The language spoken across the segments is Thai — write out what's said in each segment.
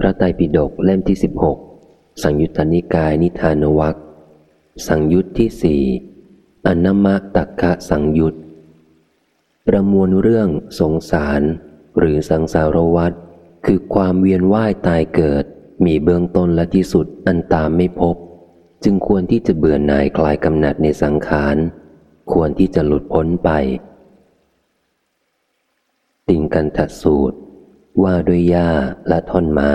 พระไตรปิฎกเล่มที่สิบหกสังยุตตนิกายนิทานวัคสังยุตที่สี่อนามะตักกะสังยุตประมวลเรื่องสงสาร หรือสังสารวัฏคือความเวียนว่ายตายเกิด มีเบื้องต้นและที่สุดอันตามไม่พบ จึงควรที่จะเบื่อหน่ายคลายกำหนัดในสังขาร ควรที่จะหลุดพ้นไป ติงกันทสูตร ว่าด้วยหญ้าและท่อนไม้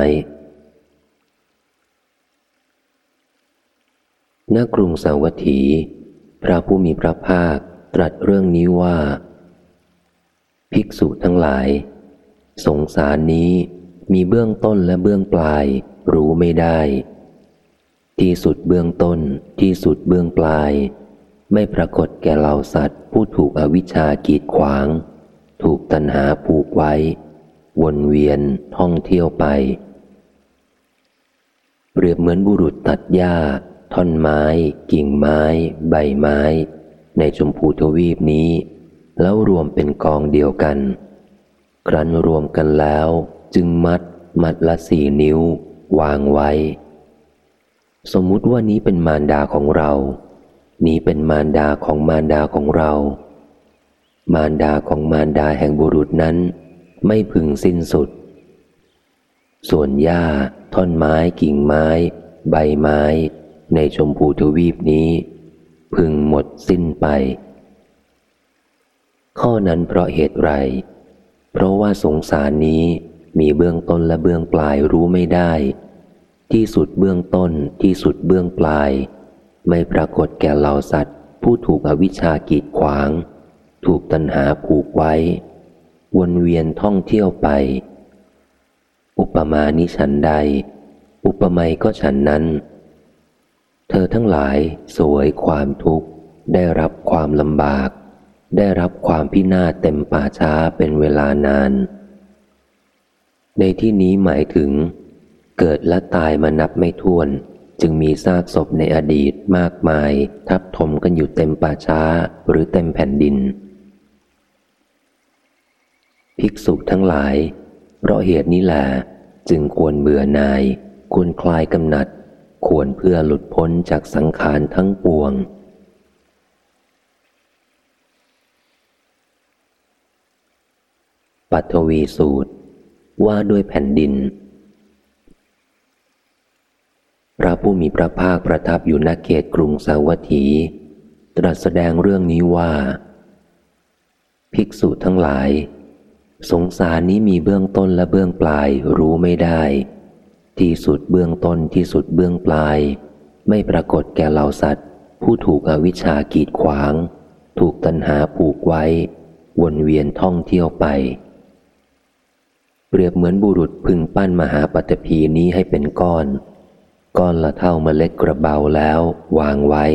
ณกรุงสาวัตถี พระผู้มีพระภาคตรัสเรื่องนี้ว่า ภิกษุทั้งหลาย สงสารนี้มีเบื้องต้นและเบื้องปลาย รู้ไม่ได้ ที่สุดเบื้องต้นที่สุดเบื้องปลาย ไม่ปรากฏแก่เหล่าสัตว์ ผู้ถูกอวิชชากีดขวาง ถูกตัณหาผูกไว้ วนเวียนท่องเที่ยวไป เปรียบเหมือนบุรุษตัดหญ้า ท่อนไม้ กิ่งไม้ ใบไม้ ในชมพูทวีปนี้ แล้วรวมเป็นกองเดียวกัน ครั้นรวมกันแล้ว จึงมัด มัดละสี่นิ้ว วางไว้ สมมุติว่านี้เป็นมารดาของเรา นี้เป็นมารดาของมารดาของเรา มารดาของมารดาแห่งบุรุษนั้น ไม่พึงสิ้นสุด ส่วนหญ้า ท่อนไม้กิ่งไม้ ใบไม้ ในชมพูทวีปนี้ พึงหมดสิ้นไป ข้อนั้นเพราะเหตุไร เพราะว่าสงสารนี้มีเบื้องต้นและเบื้องปลายรู้ไม่ได้ ที่สุดเบื้องต้นที่สุดเบื้องปลาย ไม่ปรากฏแก่เหล่าสัตว์ ผู้ถูกอวิชากีดขวาง ถูกตัณหาผูกไว้ วนเวียนท่องเที่ยวไป อุปมาณิฉันใด อุปไมยก็ฉันนั้น เธอทั้งหลายสวยความทุกข์ ได้รับความลำบาก ได้รับความพินาศเต็มป่าช้าเป็นเวลานาน ในที่นี้หมายถึง เกิดและตายมานับไม่ถ้วนจึงมีซากศพในอดีตมากมาย ทับถมกันอยู่เต็มป่าช้าหรือเต็มแผ่นดิน ภิกษุทั้งหลาย เพราะเหตุนี้แหละจึงควรเบื่อนาย ควรคลายกำหนัด ควรเพื่อหลุดพ้นจากสังขารทั้งปวง ปัทวีสูตร ว่าด้วยแผ่นดิน พระผู้มีพระภาคประทับอยู่ณเขตกรุงสาวัตถี ตรัสแสดงเรื่องนี้ว่า ภิกษุทั้งหลาย สงสารนี้มีเบื้องต้นและเบื้องปลายรู้ไม่ได้ ที่สุดเบื้องต้นที่สุดเบื้องปลาย ไม่ปรากฏแก่เหล่าสัตว์ ผู้ถูกอวิชชากีดขวาง ถูกตัณหาผูกไว้ วนเวียนท่องเที่ยวไป เปรียบเหมือนบุรุษพึงปั้นมหาปัตภีนี้ให้เป็นก้อน ก้อนละเท่าเมล็ดกระเบาแล้ววางไว้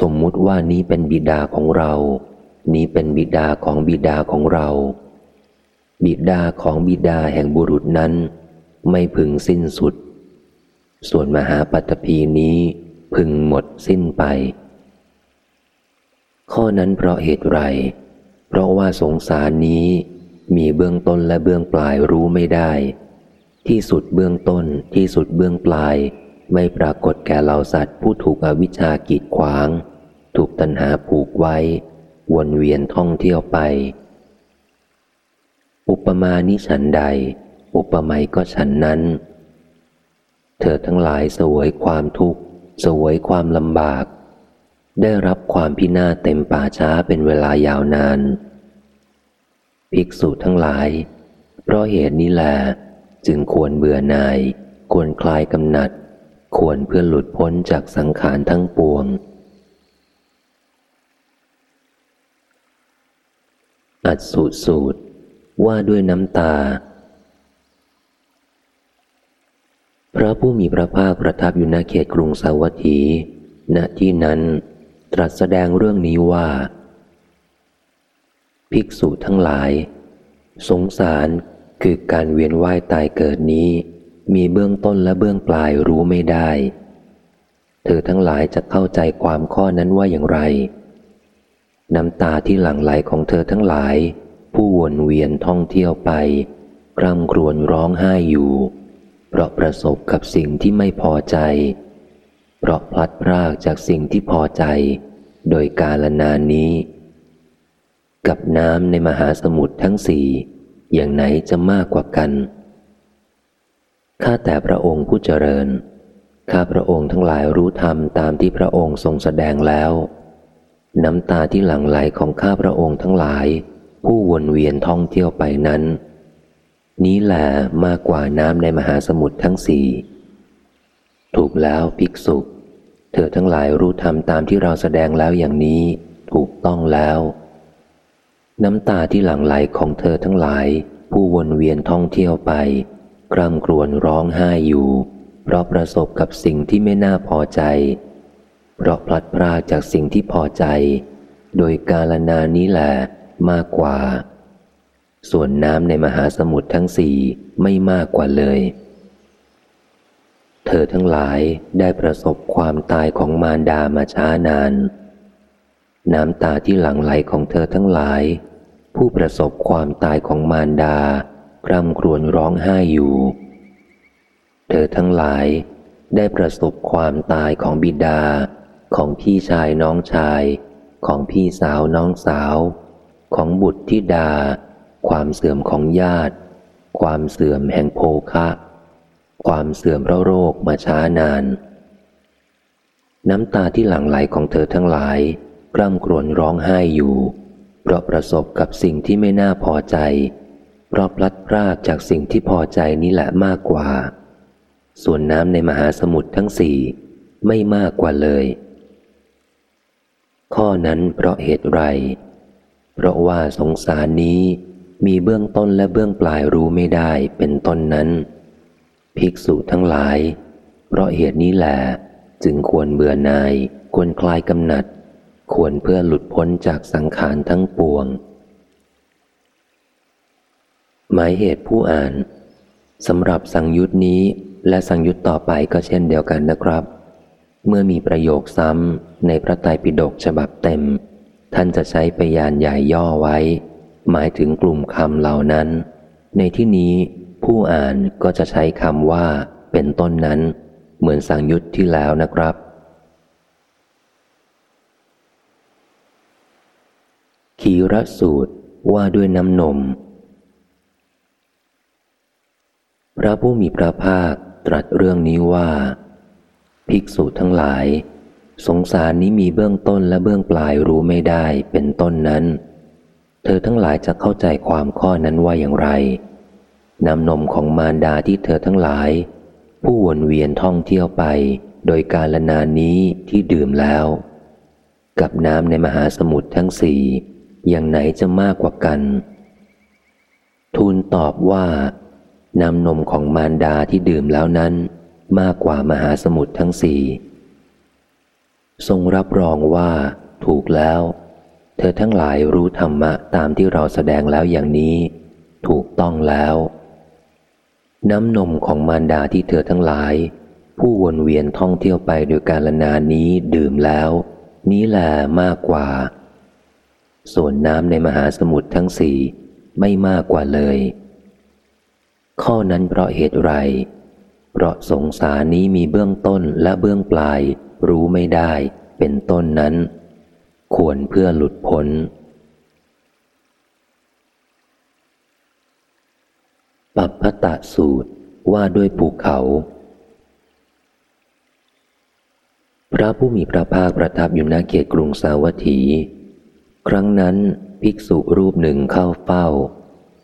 สมมุติว่านี้เป็นบิดาของเรา นี้เป็นบิดาของบิดาของเรา บิดาของบิดาแห่งบุรุษนั้น ไม่พึงสิ้นสุด ส่วนมหาปัตภีนี้พึงหมดสิ้นไป ข้อนั้นเพราะเหตุไร เพราะว่าสงสารนี้มีเบื้องต้นและเบื้องปลายรู้ไม่ได้ ที่สุดเบื้องต้นที่สุดเบื้องปลาย ไม่ปรากฏแก่เหล่าสัตว์ผู้ถูกอวิชชากีดขวาง ถูกตัณหาผูกไว้ วนเวียนท่องเที่ยวไป อุปมาณิฉันใด อุปไมาก็ฉันนั้น เธอทั้งหลายสวยความทุกข์สวยความลำบาก ได้รับความพินาศเต็มป่าช้าเป็นเวลายาวนาน ภิกษุทั้งหลาย เพราะเหตุนี้แหละจึงควรเบื่อนาย ควรคลายกำหนัด ควรเพื่อหลุดพ้นจากสังขารทั้งปวง อัดสูตรสูตร ว่าด้วยน้ำตา พระผู้มีพระภาคประทับอยู่ณเขตกรุงสาวัตถี ณที่นั้น ตรัสแสดงเรื่องนี้ว่า ภิกษุทั้งหลาย สงสารคือการเวียนว่ายตายเกิดนี้ มีเบื้องต้นและเบื้องปลายรู้ไม่ได้ เธอทั้งหลายจะเข้าใจความข้อนั้นว่าอย่างไร น้ำตาที่หลั่งไหลของเธอทั้งหลาย ผู้วนเวียนท่องเที่ยวไปกร่ำกรวนร้องไห้อยู่ เพราะประสบกับสิ่งที่ไม่พอใจ เพราะพลัดพรากจากสิ่งที่พอใจ โดยกาลนานนี้ กับน้ำในมหาสมุทรทั้งสี่ อย่างไหนจะมากกว่ากัน ข้าแต่พระองค์ผู้เจริญ ข้าพระองค์ทั้งหลายรู้ธรรมตามที่พระองค์ทรงแสดงแล้ว น้ำตาที่หลั่งไหลของข้าพระองค์ทั้งหลาย ผู้วนเวียนท่องเที่ยวไปนั้น นี้แหละมากกว่าน้ำในมหาสมุทรทั้งสี่ถูกแล้วภิกษุ เธอทั้งหลายรู้ธรรมตามที่เราแสดงแล้วอย่างนี้ ถูกต้องแล้ว น้ำตาที่หลั่งไหลของเธอทั้งหลาย ผู้วนเวียนท่องเที่ยวไปกร่ำกรวนร้องไห้อยู่ เพราะประสบกับสิ่งที่ไม่น่าพอใจ เพราะพลัดพรากจากสิ่งที่พอใจ โดยกาลนานี้แหละมากกว่า ส่วนน้ำในมหาสมุทรทั้งสี่ไม่มากกว่าเลย เธอทั้งหลายได้ประสบความตายของมารดามาช้านาน น้ำตาที่หลั่งไหลของเธอทั้งหลาย ผู้ประสบความตายของมารดากร่ำครวญร้องไห้อยู่ เธอทั้งหลายได้ประสบความตายของบิดา ของพี่ชายน้องชาย ของพี่สาวน้องสาว ของบุตรธิดา ความเสื่อมของญาติ ความเสื่อมแห่งโภคะ ความเสื่อมเร่าโรคมาช้านาน น้ำตาที่หลั่งไหลของเธอทั้งหลายกล้ำกรวนร้องไห้อยู่ เพราะประสบกับสิ่งที่ไม่น่าพอใจ เพราะพลัดพรากจากสิ่งที่พอใจนี้แหละมากกว่า ส่วนน้ำในมหาสมุทรทั้งสี่ไม่มากกว่าเลย ข้อนั้นเพราะเหตุไร เพราะว่าสงสารนี้มีเบื้องต้นและเบื้องปลายรู้ไม่ได้เป็นต้นนั้น ภิกษุทั้งหลาย เพราะเหตุนี้แหละจึงควรเบื่อนาย ควรคลายกำหนัด ควรเพื่อหลุดพ้นจากสังขารทั้งปวง หมายเหตุผู้อ่านสำหรับสังยุตนี้และสังยุตต่อไปก็เช่นเดียวกันนะครับ เมื่อมีประโยคซ้ำในพระไตรปิฎกฉบับเต็ม ท่านจะใช้พยานใหญ่ย่อไว้ หมายถึงกลุ่มคำเหล่านั้น ในที่นี้ผู้อ่านก็จะใช้คำว่าเป็นต้นนั้น เหมือนสังยุตที่แล้วนะครับ ขีรสูตรว่าด้วยน้ำนม พระผู้มีพระภาคตรัสเรื่องนี้ว่า ภิกษุทั้งหลาย สงสารนี้มีเบื้องต้นและเบื้องปลายรู้ไม่ได้เป็นต้นนั้น เธอทั้งหลายจะเข้าใจความข้อนั้นว่าอย่างไรนำนมของมารดาที่เธอทั้งหลาย ผู้วนเวียนท่องเที่ยวไป โดยการละนานนี้ที่ดื่มแล้ว กับน้ำในมหาสมุทรทั้งสี่ อย่างไหนจะมากกว่ากัน ทูลตอบว่านำนมของมารดาที่ดื่มแล้วนั้น มากกว่ามหาสมุทรทั้งสี่ ทรงรับรองว่า ถูกแล้ว เธอทั้งหลายรู้ธรรมะตามที่เราแสดงแล้วอย่างนี้ ถูกต้องแล้ว น้ำนมของมารดาที่เธอทั้งหลาย ผู้วนเวียนท่องเที่ยวไปโดยการละนานนี้ดื่มแล้ว นี้แหละมากกว่า ส่วนน้ำในมหาสมุทรทั้งสี่ไม่มากกว่าเลย ข้อนั้นเพราะเหตุไร เพราะสงสารนี้มีเบื้องต้นและเบื้องปลาย รู้ไม่ได้เป็นต้นนั้น ควรเพื่อหลุดพ้น ปัปพตะสูตรว่าด้วยภูเขา พระผู้มีพระภาคประทับอยู่ณเขตกรุงสาวัตถี ครั้งนั้นภิกษุรูปหนึ่งเข้าเฝ้า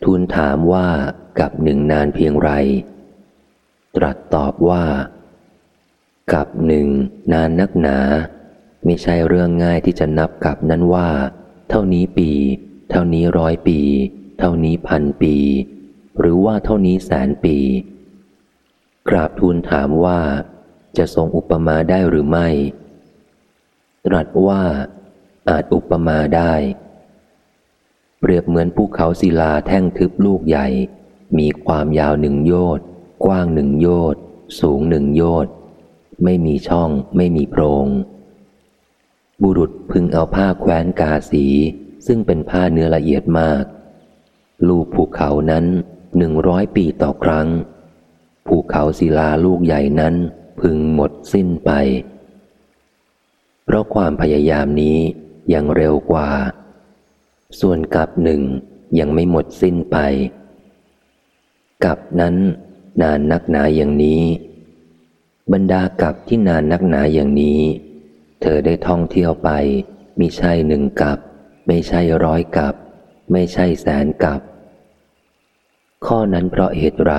ทูลถามว่ากับหนึ่งนานเพียงไร ตรัสตอบว่า กับหนึ่งนานนักหนา ไม่ใช่เรื่องง่ายที่จะนับกับนั้นว่า เท่านี้ปี เท่านี้ร้อยปี เท่านี้พันปี หรือว่าเท่านี้แสนปี กราบทูลถามว่า จะทรงอุปมาได้หรือไม่ ตรัสว่า อาจอุปมาได้ เปรียบเหมือนภูเขาศิลาแท่งทึบลูกใหญ่มีความยาวหนึ่งโยชน์ กว้างหนึ่งโยชน์สูงหนึ่งโยชน์ไม่มีช่องไม่มีโพรง บุรุษพึงเอาผ้าแคว้นกาสี ซึ่งเป็นผ้าเนื้อละเอียดมาก ลูกภูเขานั้นหนึ่งร้อยปีต่อครั้ง ภูเขาศิลาลูกใหญ่นั้นพึงหมดสิ้นไป เพราะความพยายามนี้ยังเร็วกว่า ส่วนกับหนึ่งยังไม่หมดสิ้นไป กับนั้น นานนักหนาอย่างนี้ บรรดากับที่นานนักหนาอย่างนี้ เธอได้ท่องเที่ยวไปมิใช่หนึ่งกับ ไม่ใช่ร้อยกับ ไม่ใช่แสนกับ ข้อนั้นเพราะเหตุไร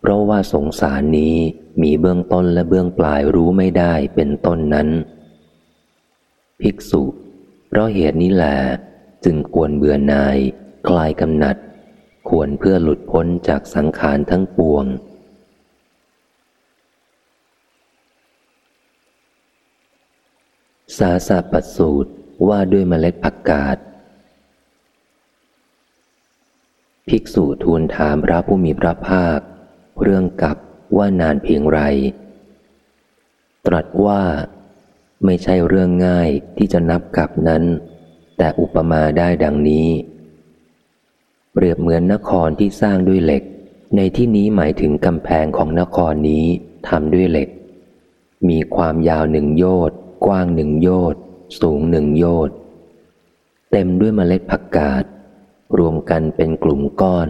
เพราะว่าสงสารนี้มีเบื้องต้นและเบื้องปลายรู้ไม่ได้เป็นต้นนั้น ภิกษุ เพราะเหตุนี้แหละจึงควรเบื่อนาย คลายกำหนัด ควรเพื่อหลุดพ้นจากสังขารทั้งปวง สาสาปัสูตรว่าด้วยเมล็ดผักกาด ภิกษุทูลถามพระผู้มีพระภาค เรื่องกับว่านานเพียงไร ตรัสว่าไม่ใช่เรื่องง่ายที่จะนับกับนั้น แต่อุปมาได้ดังนี้ เปรียบเหมือนนครที่สร้างด้วยเหล็ก ในที่นี้หมายถึงกำแพงของนครนี้ทำด้วยเหล็ก มีความยาวหนึ่งโยชน์กว้างหนึ่งโยชน์สูงหนึ่งโยชน์เต็มด้วยเมล็ดผักกาดรวมกันเป็นกลุ่มก้อน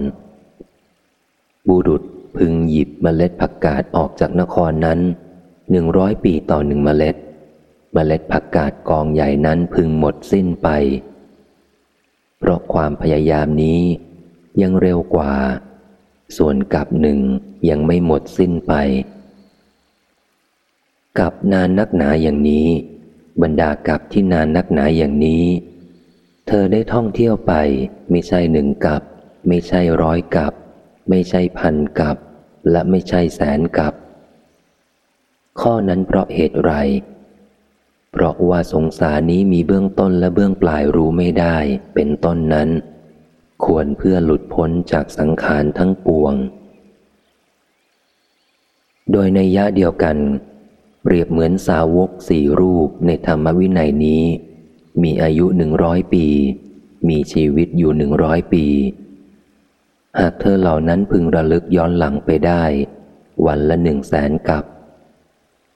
บุรุษพึงหยิบเมล็ดผักกาดออกจากนครนั้นหนึ่งร้อยปีต่อหนึ่งเมล็ด เมล็ดผักกาดกองใหญ่นั้นพึงหมดสิ้นไป เพราะความพยายามนี้ ยังเร็วกว่า ส่วนกับหนึ่งยังไม่หมดสิ้นไป กับนานนักหนาอย่างนี้ บรรดากับที่นานนักหนาอย่างนี้ เธอได้ท่องเที่ยวไป ไม่ใช่หนึ่งกับ ไม่ใช่ร้อยกับ ไม่ใช่พันกับ และไม่ใช่แสนกับ ข้อนั้นเพราะเหตุไร เพราะว่าสงสารนี้มีเบื้องต้นและเบื้องปลายรู้ไม่ได้ เป็นต้นนั้น ควรเพื่อหลุดพ้นจากสังขารทั้งปวง โดยในยะเดียวกัน เปรียบเหมือนสาวกสี่รูปในธรรมวินัยนี้ มีอายุหนึ่งร้อยปี มีชีวิตอยู่หนึ่งร้อยปี หากเธอเหล่านั้นพึงระลึกย้อนหลังไปได้ วันละหนึ่งแสนกับ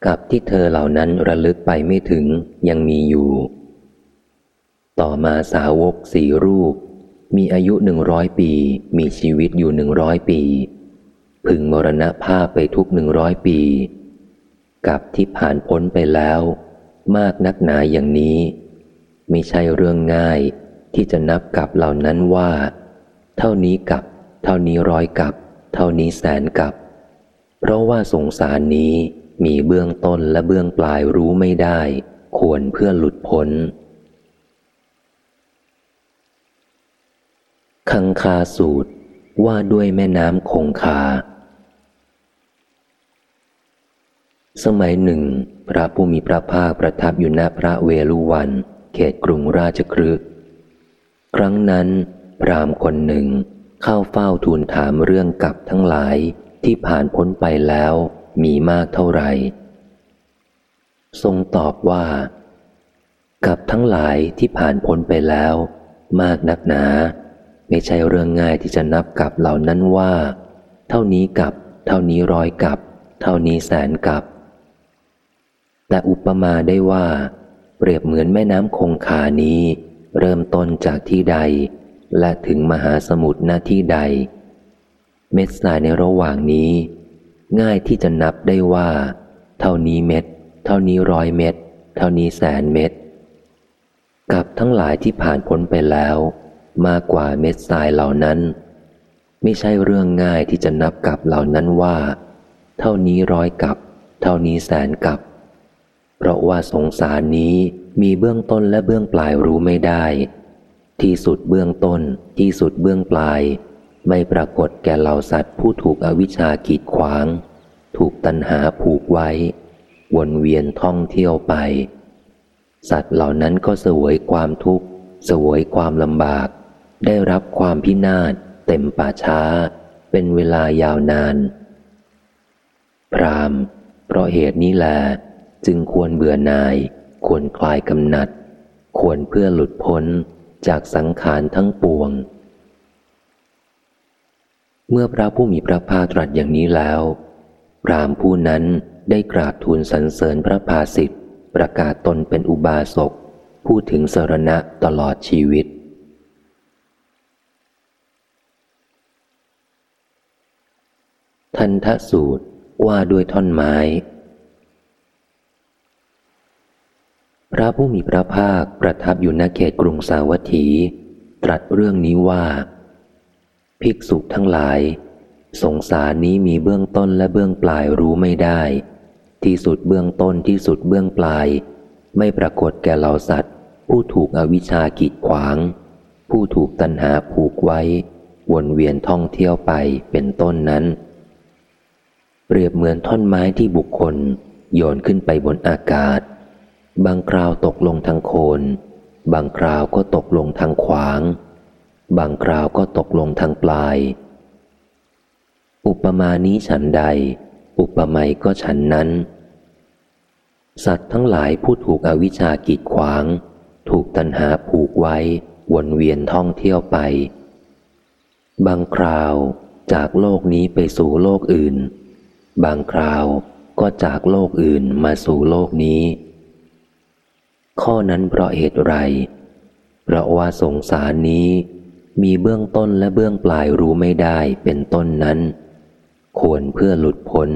กับที่เธอเหล่านั้นระลึกไปไม่ถึงยังมีอยู่ ต่อมาสาวกสี่รูป มีอายุหนึ่งร้อยปี มีชีวิตอยู่หนึ่งร้อยปี พึงมรณภาพไปทุกหนึ่งร้อยปี กับที่ผ่านพ้นไปแล้ว มากนักหนาอย่างนี้ไม่ใช่เรื่องง่ายที่จะนับกับเหล่านั้นว่า เท่านี้กับ เท่านี้ร้อยกับ เท่านี้แสนกับ เพราะว่าสงสารนี้มีเบื้องต้นและเบื้องปลายรู้ไม่ได้ ควรเพื่อหลุดพ้น คังคาสูตรว่าด้วยแม่น้ำคงคา สมัยหนึ่ง พระผู้มีพระภาคประทับอยู่ณพระเวลุวัน เขตกรุงราชครึกครั้งนั้น พรามคนหนึ่งเข้าเฝ้าทูลถามเรื่องกับทั้งหลายที่ผ่านพ้นไปแล้วมีมากเท่าไหร่ ทรงตอบว่า กับทั้งหลายที่ผ่านพ้นไปแล้ว มากนักหนา ไม่ใช่เรื่องง่ายที่จะนับกับเหล่านั้นว่า เท่านี้กับ เท่านี้ร้อยกับ เท่านี้แสนกับ แต่อุปมาได้ว่า เปรียบเหมือนแม่น้ำคงคานี้ เริ่มต้นจากที่ใด และถึงมหาสมุทรหน้าที่ใด เม็ดทรายในระหว่างนี้ ง่ายที่จะนับได้ว่า เท่านี้เม็ด เท่านี้ร้อยเม็ด เท่านี้แสนเม็ดกับทั้งหลายที่ผ่านพ้นไปแล้ว มากกว่าเม็ดทรายเหล่านั้น ไม่ใช่เรื่องง่ายที่จะนับกับเหล่านั้นว่า เท่านี้ร้อยกับ เท่านี้แสนกับ เพราะว่าสงสารนี้มีเบื้องต้นและเบื้องปลายรู้ไม่ได้ ที่สุดเบื้องต้นที่สุดเบื้องปลาย ไม่ปรากฏแก่เหล่าสัตว์ผู้ถูกอวิชชากีดขวาง ถูกตัณหาผูกไว้ วนเวียนท่องเที่ยวไป สัตว์เหล่านั้นก็เสวยความทุกข์เสวยความลำบาก ได้รับความพินาศเต็มป่าช้า เป็นเวลายาวนาน พรามเพราะเหตุนี้แลจึงควรเบื่อนาย ควรคลายกำหนัด ควรเพื่อหลุดพ้นจากสังขารทั้งปวง เมื่อพระผู้มีพระภาคตรัสอย่างนี้แล้ว พรามผู้นั้นได้กราบทูลสรรเสริญพระภาสิทธิ์ประกาศตนเป็นอุบาสกพูดถึงสรณะตลอดชีวิต ทันทสูตรว่าด้วยท่อนไม้ พระผู้มีพระภาคประทับอยู่ณเขตกรุงสาวัตถี ตรัสเรื่องนี้ว่า ภิกษุทั้งหลาย สงสารนี้มีเบื้องต้นและเบื้องปลายรู้ไม่ได้ ที่สุดเบื้องต้นที่สุดเบื้องปลาย ไม่ปรากฏแก่เหล่าสัตว์ ผู้ถูกอวิชชากีดขวาง ผู้ถูกตัณหาผูกไว้ วนเวียนท่องเที่ยวไปเป็นต้นนั้น เปรียบเหมือนท่อนไม้ที่บุคคล โยนขึ้นไปบนอากาศ บางคราวตกลงทางโคน บางคราวก็ตกลงทางขวาง บางคราวก็ตกลงทางปลาย อุปมานี้ฉันใด อุปไมยก็ฉันนั้น สัตว์ทั้งหลายผู้ถูกอวิชากีดขวาง ถูกตัณหาผูกไว้วนเวียนท่องเที่ยวไป บางคราวจากโลกนี้ไปสู่โลกอื่น บางคราวก็จากโลกอื่นมาสู่โลกนี้ ข้อนั้นเพราะเหตุไร เพราะว่าสงสารนี้ มีเบื้องต้นและเบื้องปลายรู้ไม่ได้เป็นต้นนั้น ควรเพื่อหลุดพ้น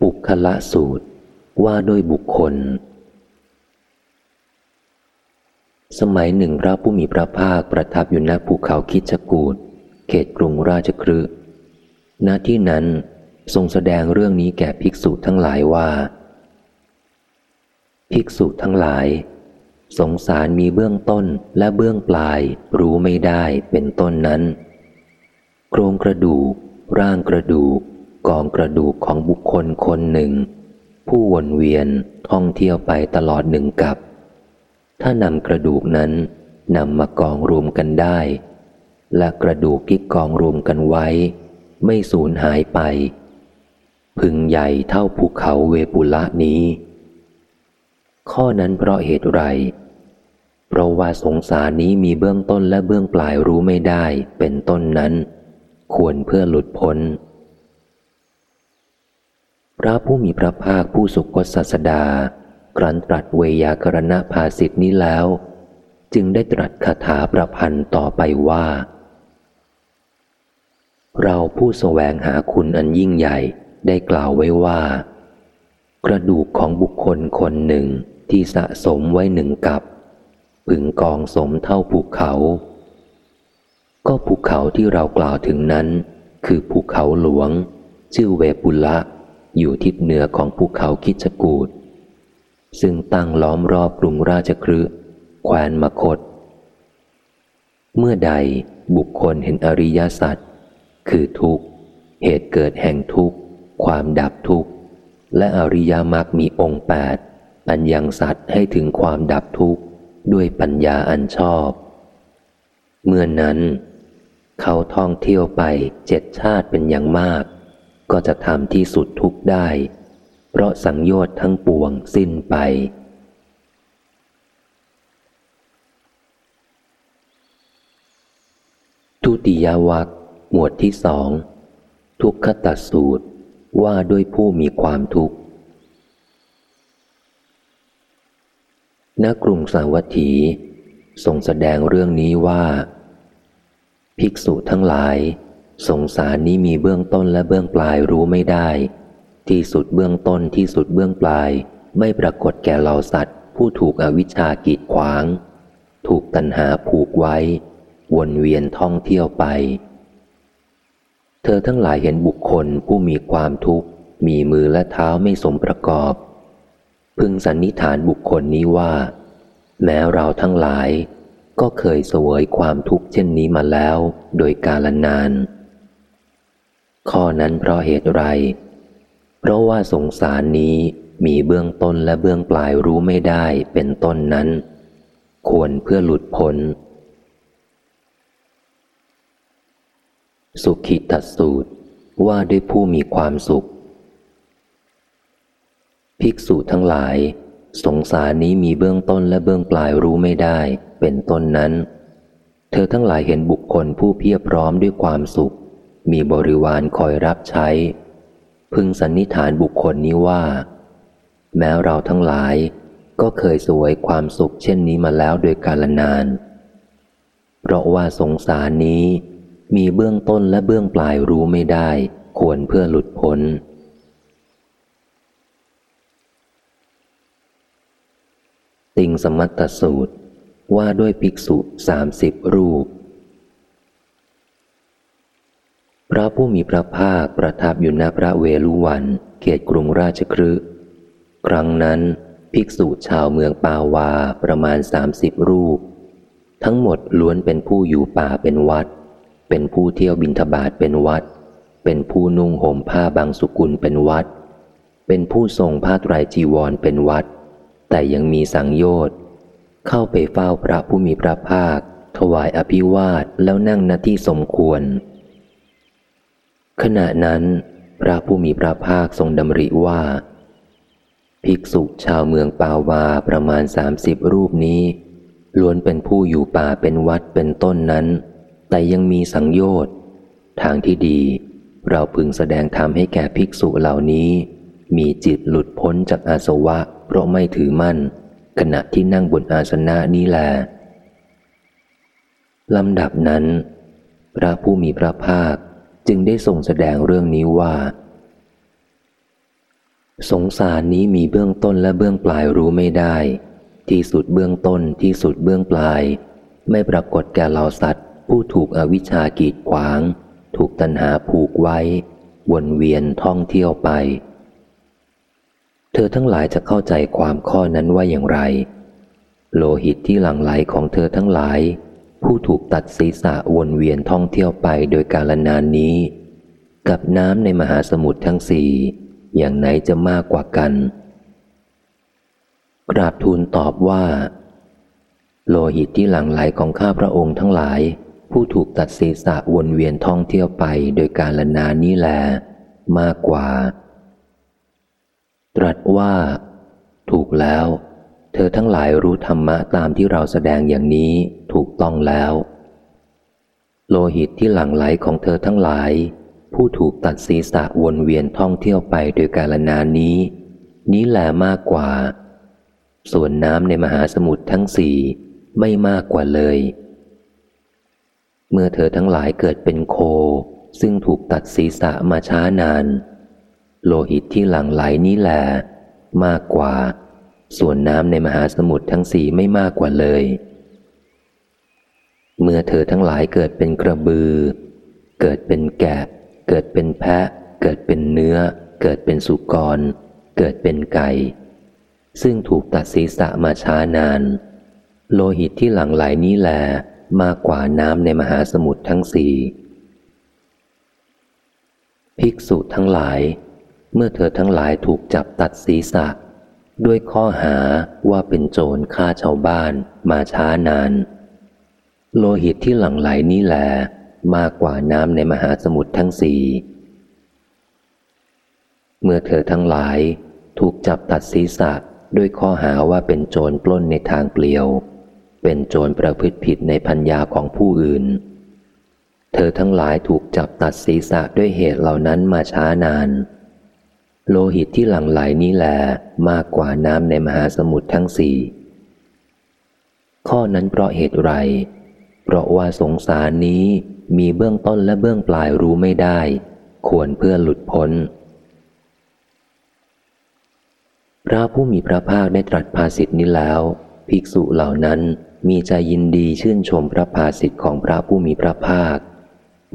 ปุคละสูตรว่าด้วยบุคคล สมัยหนึ่งพระผู้มีพระภาคประทับอยู่ณภูเขาคิชกูดเขตกรุงราชครืณที่นั้นทรงแสดงเรื่องนี้แก่ภิกษุทั้งหลายว่า ภิกษุทั้งหลาย สงสารมีเบื้องต้นและเบื้องปลาย รู้ไม่ได้เป็นต้นนั้น โครงกระดูก ร่างกระดูก กองกระดูกของบุคคลคนหนึ่ง ผู้วนเวียนท่องเที่ยวไปตลอดหนึ่งกับ ถ้านำกระดูกนั้นนำมากองรวมกันได้ และกระดูกที่กองรวมกันไว้ ไม่สูญหายไป พึงใหญ่เท่าภูเขาเวปุละนี้ ข้อนั้นเพราะเหตุไร เพราะว่าสงสารนี้มีเบื้องต้นและเบื้องปลายรู้ไม่ได้เป็นต้นนั้น ควรเพื่อหลุดพ้น พระผู้มีพระภาคผู้สุคตศาสดา ครั้นตรัสเวยากรณภาสิทธินี้แล้ว จึงได้ตรัสคาถาประพันธ์ต่อไปว่า เราผู้สแสวงหาคุณอันยิ่งใหญ่ได้กล่าวไว้ว่า กระดูกของบุคคลคนหนึ่งที่สะสมไว้หนึ่งกับ พึงกองสมเท่าภูเขา ก็ภูเขาที่เรากล่าวถึงนั้น คือภูเขาหลวง ชื่อเวปุละ อยู่ทิศเหนือของภูเขาคิชกูด ซึ่งตั้งล้อมรอบกรุงราชครืแควนมคต เมื่อใดบุคคลเห็นอริยสัจคือทุกข์ เหตุเกิดแห่งทุกข์ ความดับทุกข์ และอริยมรรคมีองค์แปดอันยังสัตว์ให้ถึงความดับทุกข์ ด้วยปัญญาอันชอบ เมื่อนนั้น เขาท่องเที่ยวไปเจ็ดชาติเป็นอย่างมาก ก็จะทำที่สุดทุกข์ได้ เพราะสังโยชน์ทั้งปวงสิ้นไป ทุติยวัคหมวดที่สอง ทุกขตัดสูตรว่าด้วยผู้มีความทุกข์ณกรุงสาวัตถีทรงแสดงเรื่องนี้ว่า ภิกษุทั้งหลาย สงสารนี้มีเบื้องต้นและเบื้องปลายรู้ไม่ได้ ที่สุดเบื้องต้นที่สุดเบื้องปลาย ไม่ปรากฏแก่เหล่าสัตว์ ผู้ถูกอวิชชากีดขวาง ถูกตัณหาผูกไว้ วนเวียนท่องเที่ยวไป เธอทั้งหลายเห็นบุคคลผู้มีความทุกข์ มีมือและเท้าไม่สมประกอบ พึงสันนิฐานบุคคลนี้ว่า แม้เราทั้งหลาย ก็เคยเสวยความทุกข์เช่นนี้มาแล้ว โดยกาลนาน ข้อนั้นเพราะเหตุไร เพราะว่าสงสารนี้มีเบื้องต้นและเบื้องปลายรู้ไม่ได้เป็นต้นนั้น ควรเพื่อหลุดพ้น สุขิตสูตรว่าด้วยผู้มีความสุข ภิกษุทั้งหลาย สงสารนี้มีเบื้องต้นและเบื้องปลายรู้ไม่ได้ เป็นต้นนั้น เธอทั้งหลายเห็นบุคคลผู้เพียบพร้อมด้วยความสุข มีบริวารคอยรับใช้ พึงสันนิษฐานบุคคลนี้ว่า แม้เราทั้งหลายก็เคยสวยความสุขเช่นนี้มาแล้วโดยกาลนาน เพราะว่าสงสารนี้มีเบื้องต้นและเบื้องปลายรู้ไม่ได้ ควรเพื่อหลุดพ้น ติงสมัตตสูตรว่าด้วยภิกษุสามสิบรูป พระผู้มีพระภาคประทับอยู่ณพระเวลุวัน เขตกรุงราชครืครั้งนั้นภิกษุชาวเมืองปาวาประมาณสามสิบรูป ทั้งหมดล้วนเป็นผู้อยู่ป่าเป็นวัด เป็นผู้เที่ยวบินทบาทเป็นวัด เป็นผู้นุ่งห่มผ้าบางสุกุลเป็นวัด เป็นผู้ทรงผ้าไตรจีวรเป็นวัด แต่ยังมีสังโยชน์เข้าไปเฝ้าพระผู้มีพระภาค ถวายอภิวาทแล้วนั่งณที่สมควร ขณะนั้น พระผู้มีพระภาคทรงดำริว่า ภิกษุชาวเมืองปาวาประมาณสามสิบรูปนี้ ล้วนเป็นผู้อยู่ป่าเป็นวัดเป็นต้นนั้น แต่ยังมีสังโยชน์ ทางที่ดี เราพึงแสดงธรรมให้แก่ภิกษุเหล่านี้ มีจิตหลุดพ้นจากอาสวะ เพราะไม่ถือมั่น ขณะที่นั่งบนอาสนะนี้แลลำดับนั้น พระผู้มีพระภาค จึงได้ทรงแสดงเรื่องนี้ว่า สงสารนี้มีเบื้องต้นและเบื้องปลายรู้ไม่ได้ ที่สุดเบื้องต้นที่สุดเบื้องปลาย ไม่ปรากฏแก่เหล่าสัตว์ ผู้ถูกอวิชชากีดขวาง ถูกตัณหาผูกไว้ วนเวียนท่องเที่ยวไป เธอทั้งหลายจะเข้าใจความข้อนั้นว่าอย่างไร โลหิตที่หลั่งไหลของเธอทั้งหลาย ผู้ถูกตัดศีรษะวนเวียนท่องเที่ยวไปโดยกาลนานนี้ กับน้ำในมหาสมุทรทั้งสี่อย่างไหนจะมากกว่ากัน กราบทูลตอบว่า โลหิตที่หลั่งไหลของข้าพระองค์ทั้งหลาย ผู้ถูกตัดศีรษะวนเวียนท่องเที่ยวไปโดยกาลนานนี้แล มากกว่า ตรัสว่า ถูกแล้ว เธอทั้งหลายรู้ธรรมะตามที่เราแสดงอย่างนี้ถูกต้องแล้ว โลหิตที่หลั่งไหลของเธอทั้งหลาย ผู้ถูกตัดศีรษะวนเวียนท่องเที่ยวไปโดยกาลนานนี้ นี้แหลมากกว่า ส่วนน้ำในมหาสมุทรทั้งสี่ไม่มากกว่าเลย เมื่อเธอทั้งหลายเกิดเป็นโค ซึ่งถูกตัดศีรษะมาช้านาน โลหิตที่หลั่งไหลนี้แหลมากกว่า ส่วนน้ำในมหาสมุทรทั้งสี่ไม่มากกว่าเลย เมื่อเธอทั้งหลายเกิดเป็นกระบือ เกิดเป็นแกะ เกิดเป็นแพะ เกิดเป็นเนื้อ เกิดเป็นสุกร เกิดเป็นไก่ ซึ่งถูกตัดศีรษะมาช้านาน โลหิตที่หลั่งไหลนี้แหลมากกว่าน้ำในมหาสมุทรทั้งสี่ภิกษุทั้งหลาย เมื่อเธอทั้งหลายถูกจับตัดศีรษะ ด้วยข้อหาว่าเป็นโจรฆ่าชาวบ้านมาช้านาน โลหิตที่หลั่งไหลนี้แหลมากกว่าน้ำในมหาสมุทรทั้งสี่ เมื่อเธอทั้งหลายถูกจับตัดศีรษะด้วยข้อหาว่าเป็นโจรปล้นในทางเปลี่ยว เป็นโจรประพฤติผิดในพัญญาของผู้อื่น เธอทั้งหลายถูกจับตัดศีรษะด้วยเหตุเหล่านั้นมาช้านาน โลหิตที่หลั่งไหลนี้แหลมากกว่าน้ำในมหาสมุทรทั้งสี่ ข้อนั้นเพราะเหตุไร เพราะว่าสงสารนี้มีเบื้องต้นและเบื้องปลายรู้ไม่ได้ ควรเพื่อหลุดพ้น พระผู้มีพระภาคได้ตรัสภาสิทธินี้แล้ว ภิกษุเหล่านั้นมีใจยินดีชื่นชมพระภาสิทธิของพระผู้มีพระภาค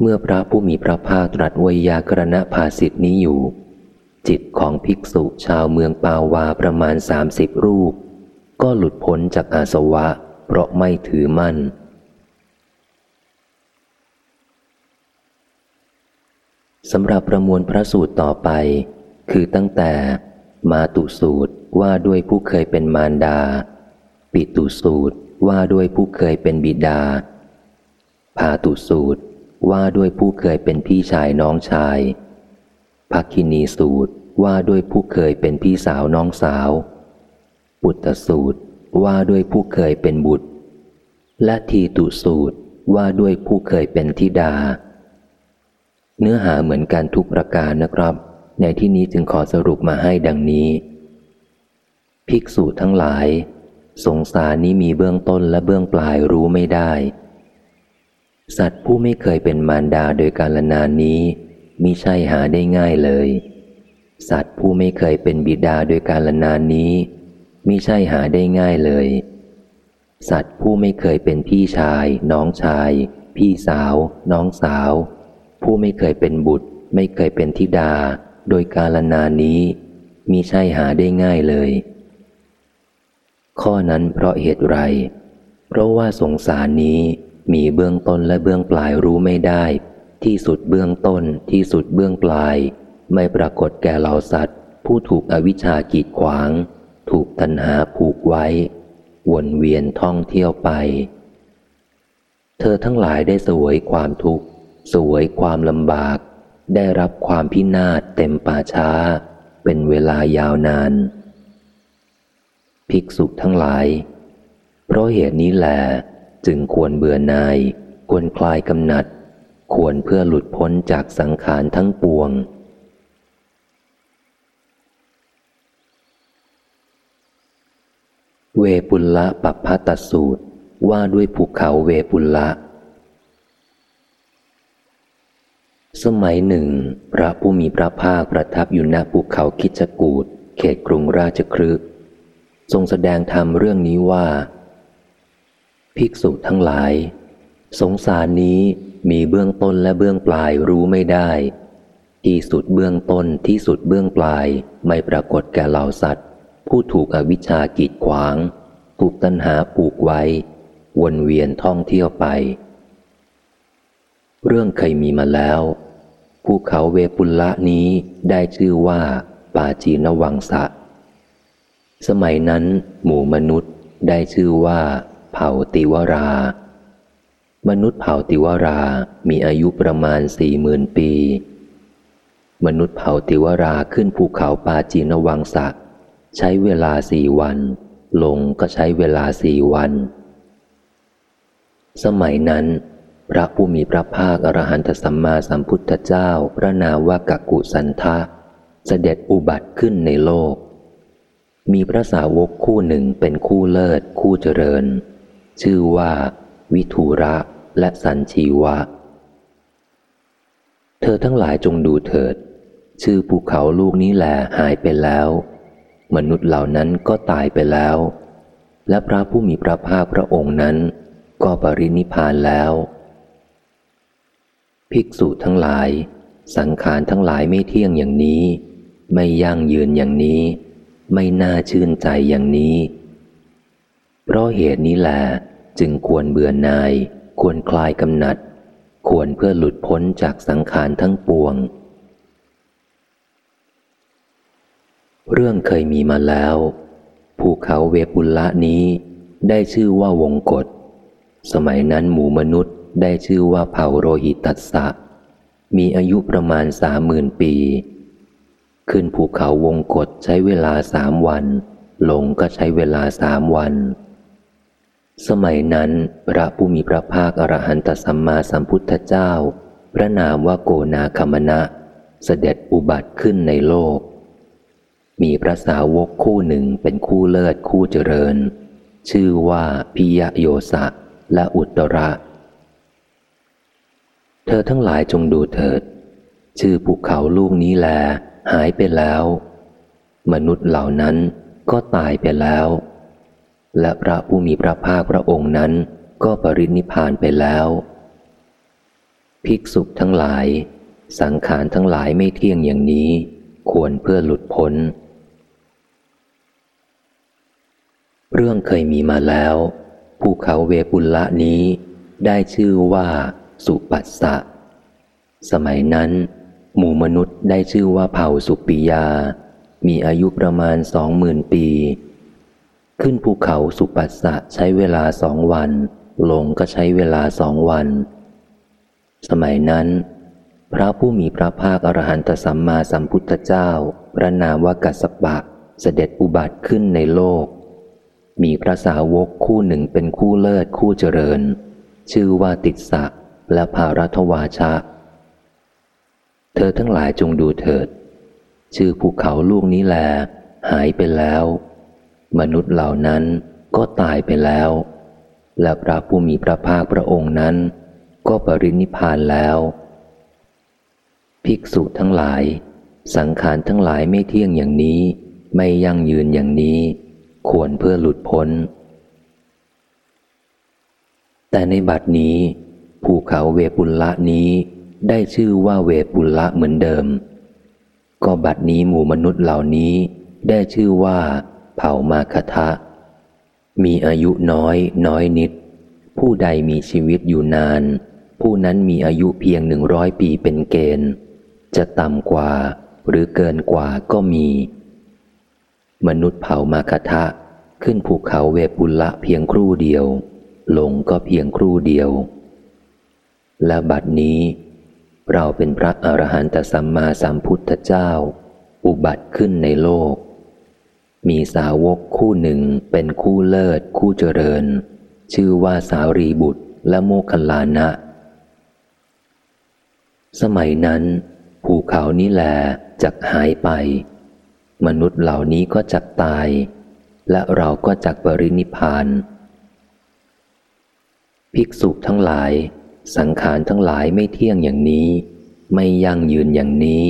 เมื่อพระผู้มีพระภาคตรัสวยากรณภาสิทธินี้อยู่ จิตของภิกษุชาวเมืองปาวาประมาณสามสิบรูป ก็หลุดพ้นจากอาสวะ เพราะไม่ถือมั่น สำหรับประมวลพระสูตรต่อไป คือตั้งแต่มาตุสูตรว่าด้วยผู้เคยเป็นมารดา ปิตุสูตรว่าด้วยผู้เคยเป็นบิดา พาตุสูตรว่าด้วยผู้เคยเป็นพี่ชายน้องชาย ภักคินีสูตรว่าด้วยผู้เคยเป็นพี่สาวน้องสาวบุตสูตรว่าด้วยผู้เคยเป็นบุตร และทีตุสูตรว่าด้วยผู้เคยเป็นธิดา เนื้อหาเหมือนกันทุกประการนะครับ ในที่นี้จึงขอสรุปมาให้ดังนี้ ภิกษุทั้งหลาย สงสารนี้มีเบื้องต้นและเบื้องปลายรู้ไม่ได้ สัตว์ผู้ไม่เคยเป็นมารดาโดยการลนานนี้ มิใช่หาได้ง่ายเลย สัตว์ผู้ไม่เคยเป็นบิดาโดยการลนานนี้มิใช่หาได้ง่ายเลย สัตว์ผู้ไม่เคยเป็นพี่ชาย น้องชาย พี่สาว น้องสาว ผู้ไม่เคยเป็นบุตร ไม่เคยเป็นธิดา โดยการลนานนี้มิใช่หาได้ง่ายเลย ข้อนั้นเพราะเหตุไร เพราะว่าสงสารนี้มีเบื้องต้นและเบื้องปลายรู้ไม่ได้ ที่สุดเบื้องต้นที่สุดเบื้องปลาย ไม่ปรากฏแก่เหล่าสัตว์ ผู้ถูกอวิชชากีดขวาง ถูกตัณหาผูกไว้ วนเวียนท่องเที่ยวไป เธอทั้งหลายได้สวยความทุกข์สวยความลำบาก ได้รับความพินาศเต็มป่าช้า เป็นเวลายาวนาน ภิกษุทั้งหลาย เพราะเหตุนี้แหลจึงควรเบื่อนาย ควรคลายกำหนัด ควรเพื่อหลุดพ้นจากสังขารทั้งปวง เวปุลละปัปพตสูตรว่าด้วยภูเขาเวปุลละ สมัยหนึ่ง พระผู้มีพระภาคประทับอยู่ณภูเขาคิจกูดเขตกรุงราชครึกทรงแสดงธรรมเรื่องนี้ว่า ภิกษุทั้งหลาย สงสารนี้ มีเบื้องต้นและเบื้องปลายรู้ไม่ได้ ที่สุดเบื้องต้นที่สุดเบื้องปลายไม่ปรากฏแก่เหล่าสัตว์ ผู้ถูกอวิชชากีดขวางถูกตัณหาปลูกไว้ วนเวียนท่องเที่ยวไป เรื่องเคยมีมาแล้ว ภูเขาเวปุลละนี้ได้ชื่อว่าปาจีนวังสะ สมัยนั้น หมู่มนุษย์ได้ชื่อว่า เผ่าติวรา มนุษย์เผ่าติวรา มีอายุประมาณสี่หมื่นปี มนุษย์เผ่าติวราขึ้นภูเขาปาจีนวังสะใช้เวลาสี่วัน ลงก็ใช้เวลาสี่วัน สมัยนั้น พระผู้มีพระภาคอรหันตสัมมาสัมพุทธเจ้า พระนาวากกุสันทะเสด็จอุบัติขึ้นในโลก มีพระสาวกคู่หนึ่งเป็นคู่เลิศคู่เจริญ ชื่อว่า วิทูระ และสันชีวะ เธอทั้งหลายจงดูเถิด ชื่อภูเขาลูกนี้แหลหายไปแล้ว มนุษย์เหล่านั้นก็ตายไปแล้ว และพระผู้มีพระภาคพระองค์นั้น ก็ปรินิพานแล้ว ภิกษุทั้งหลาย สังขารทั้งหลายไม่เที่ยงอย่างนี้ ไม่ยั่งยืนอย่างนี้ ไม่น่าชื่นใจอย่างนี้ เพราะเหตุนี้แหละจึงควรเบื่อนาย ควรคลายกำหนัด ควรเพื่อหลุดพ้นจากสังขารทั้งปวง เรื่องเคยมีมาแล้วภูเขาเวปุลละนี้ได้ชื่อว่าวงกฏสมัยนั้นหมู่มนุษย์ได้ชื่อว่าเผ่าโรหิตัสสะ มีอายุประมาณสามหมื่นปี ขึ้นภูเขาวงกฏใช้เวลาสามวัน ลงก็ใช้เวลาสามวัน สมัยนั้นพระผู้มีพระภาคอรหันตสัมมาสัมพุทธเจ้า พระนามว่าโกนาคมณะ เสด็จอุบัติขึ้นในโลก มีพระสาวกคู่หนึ่งเป็นคู่เลิศคู่เจริญ ชื่อว่าพิยโยสะและอุตระ เธอทั้งหลายจงดูเถิด ชื่อภูเขาลูกนี้แล หายไปแล้ว มนุษย์เหล่านั้นก็ตายไปแล้ว และพระผู้มีพระภาคพระองค์นั้น ก็ปรินิพานไปแล้ว ภิกษุทั้งหลาย สังขารทั้งหลายไม่เที่ยงอย่างนี้ ควรเพื่อหลุดพ้น เรื่องเคยมีมาแล้วภูเขาเวปุลละนี้ ได้ชื่อว่าสุปัสสะ สมัยนั้น หมู่มนุษย์ได้ชื่อว่าเผ่าสุปิยา มีอายุประมาณสองหมื่นปี ขึ้นภูเขาสุปัสสะใช้เวลาสองวัน ลงก็ใช้เวลาสองวัน สมัยนั้น พระผู้มีพระภาคอรหันตสัมมาสัมพุทธเจ้า พระนามว่ากัสปะเสด็จอุบัติขึ้นในโลก มีพระสาวกคู่หนึ่งเป็นคู่เลิศคู่เจริญ ชื่อว่าติดสะและภารัทวาชะ เธอทั้งหลายจงดูเถิด ชื่อภูเขาลูกนี้แล หายไปแล้ว มนุษย์เหล่านั้นก็ตายไปแล้ว และพระผู้มีพระภาคพระองค์นั้น ก็ปรินิพานแล้ว ภิกษุทั้งหลาย สังขารทั้งหลายไม่เที่ยงอย่างนี้ ไม่ยั่งยืนอย่างนี้ ควรเพื่อหลุดพ้น แต่ในบัดนี้ภูเขาเวปุลละนี้ได้ชื่อว่าเวปุลละเหมือนเดิม ก็บัดนี้หมู่มนุษย์เหล่านี้ได้ชื่อว่า เผ่ามาคทะ มีอายุน้อยน้อยนิด ผู้ใดมีชีวิตอยู่นาน ผู้นั้นมีอายุเพียงหนึ่งร้อยปีเป็นเกณฑ์ จะต่ำกว่าหรือเกินกว่าก็มี มนุษย์เผ่ามาคทะ ขึ้นภูเขาเวปุลละเพียงครู่เดียว ลงก็เพียงครู่เดียว และบัดนี้ เราเป็นพระอรหันตสัมมาสัมพุทธเจ้า อุบัติขึ้นในโลก มีสาวกคู่หนึ่งเป็นคู่เลิศคู่เจริญ ชื่อว่าสารีบุตรและโมคคลลานะ สมัยนั้น ภูเขานี้แลจักหายไป มนุษย์เหล่านี้ก็จักตาย และเราก็จักปรินิพาน ภิกษุทั้งหลาย สังขารทั้งหลายไม่เที่ยงอย่างนี้ ไม่ยั่งยืนอย่างนี้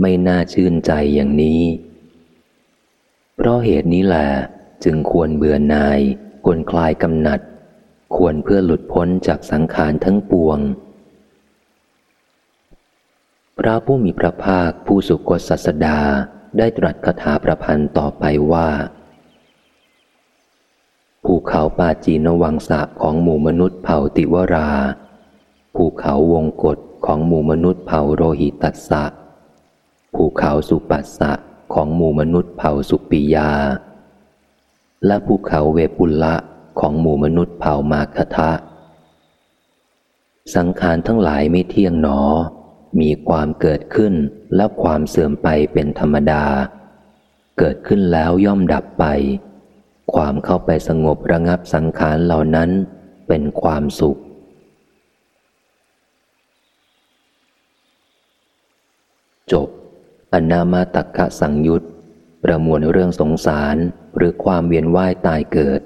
ไม่น่าชื่นใจอย่างนี้ เพราะเหตุนี้แหละจึงควรเบื่อนาย ควรคลายกำหนัด ควรเพื่อหลุดพ้นจากสังขารทั้งปวง พระผู้มีพระภาคผู้สุคตศัสดาได้ตรัสคาถาประพันธ์ต่อไปว่าภูเขาปาจีนวังสะของหมู่มนุษย์เผ่าติวราภูเขาวงกฏของหมู่มนุษย์เผ่าโรหิตัสสะภูเขาสุปัสสะ ของหมู่มนุษย์เผ่าสุปิยา และภูเขาเวปุลละของหมู่มนุษย์เผ่ามาคทะ สังขารทั้งหลายไม่เที่ยงหนอ มีความเกิดขึ้นและความเสื่อมไปเป็นธรรมดา เกิดขึ้นแล้วย่อมดับไป ความเข้าไปสงบระงับสังขารเหล่านั้นเป็นความสุขจบ อนนามาตักกะสังยุตประมวลเรื่องสงสารหรือความเวียนว่ายตายเกิด